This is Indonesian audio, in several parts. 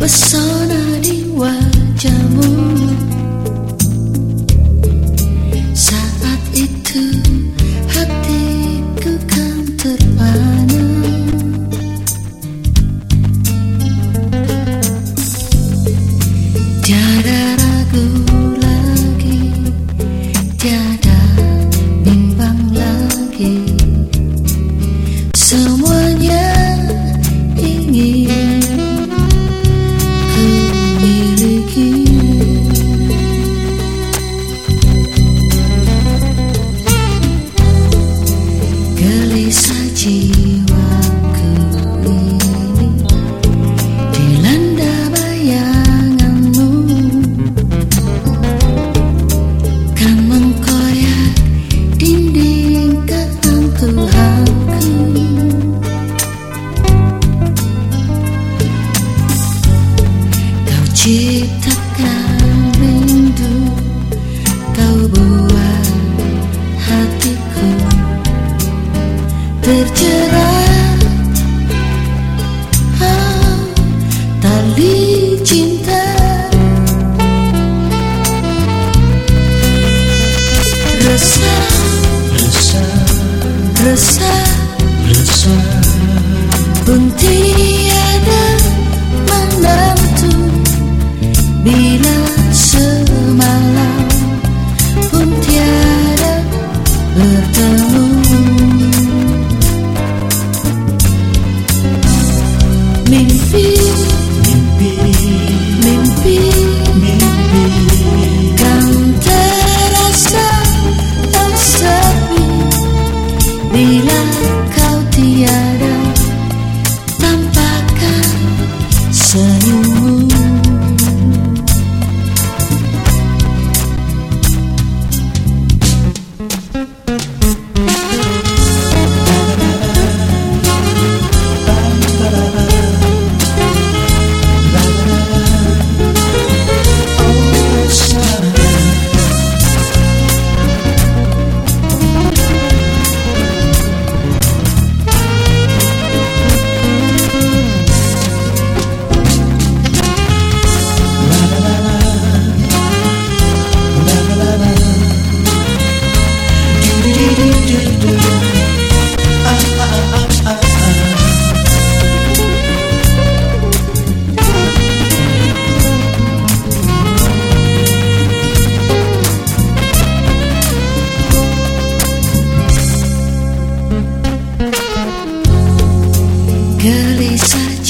Pesona di wajahmu. Ciptakan rindu. Kau buat hatiku Terjerat oh, Tali cinta. Resah Resah Resah Resah. Untuk see.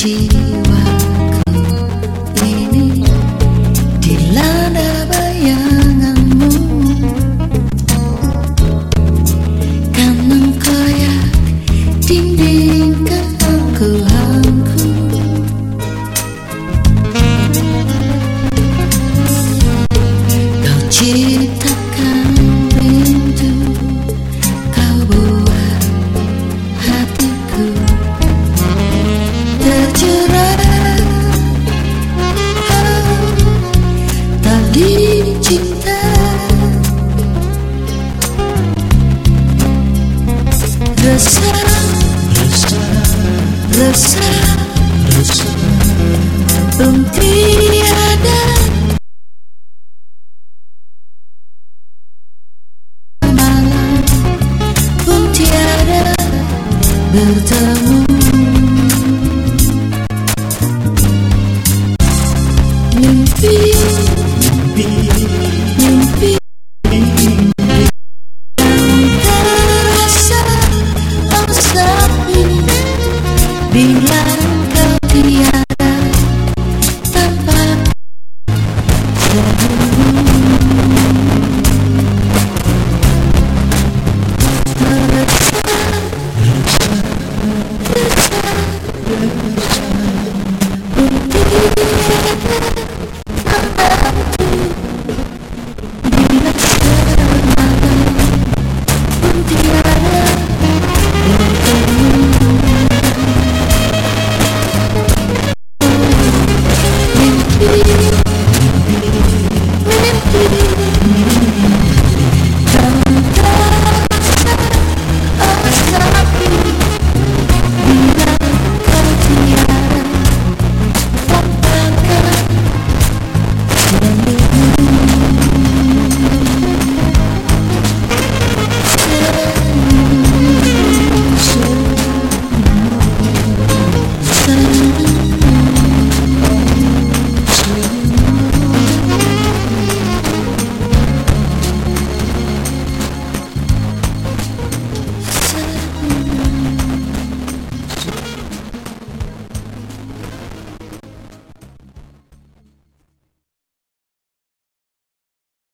ti. resah tiada malam pun tiada bertemu.